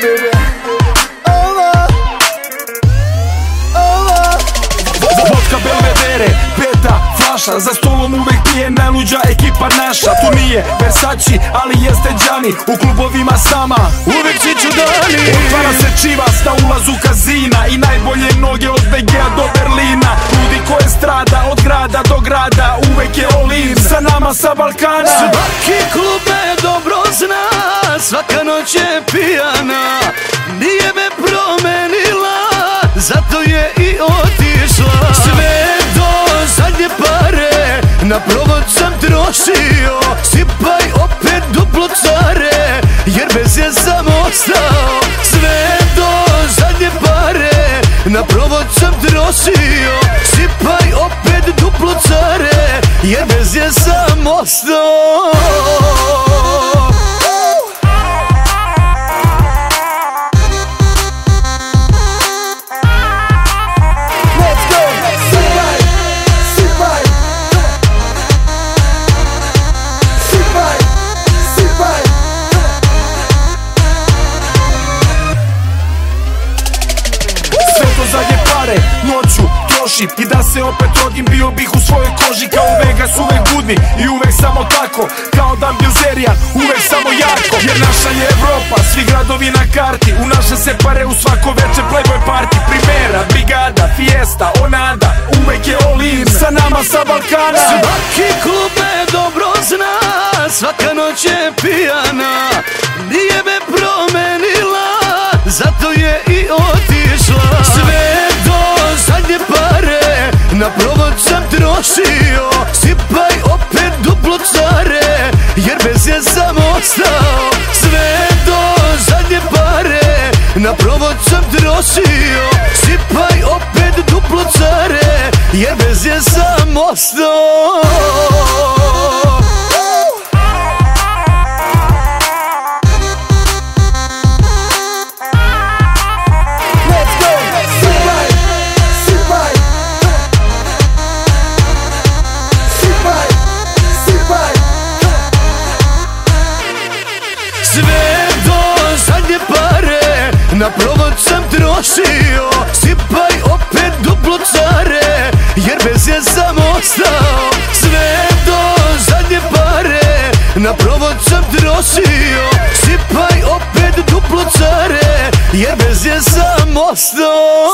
baby. Ova. Ova. Vodka Belvedere, peta flaša. Za stolom uvek pije najluđa ekipa naša. Tu nije Versace, ali jeste Gianni U klubovima sama, uvek čiću dani Otvara se čivas na ulazu kazina. I najbolje noge od BG-a do Berlina. Ljudi koje strada, od grada do grada Uvek je Olin, sa nama sa Balkana. Svaki klub Svaka noć je pijana Nije me promenila Zato je i otišla. Sve do zadnje pare Na provod sam trošio Sipaj opet duplo care Jer bez je sam ostao. Sve do zadnje pare Na provod sam trošio Sipaj opet duplo care Jer bez je sam ostao trošim I da se opet rodim, bio bih u svojoj koži. Kao Vegas uvek budni i uvek samo tako. Kao Dan Bilzerijan, uvek samo jako. Jer naša je Evropa, svi gradovi na karti. U naše se pare u svako veče Playboy party. Primera, Brigada, Fiesta, Onada. Uvek je all in, sa nama sa Balkana. Svaki klub me dobro zna Svaka noć je pijana sam trošio Sipaj opet duplo care Jer bez je sam ostao. Sve do zadnje pare Na provod sam trošio. Sipaj opet duplo care Jer bez je sam ostao Sve do zadnje pare. Na provod sam trošio Sipaj opet duplo care Jer bez je sam ostao. Sve do zadnje pare Na provod sam trošio Sipaj opet duplo care Jer bez je sam ostao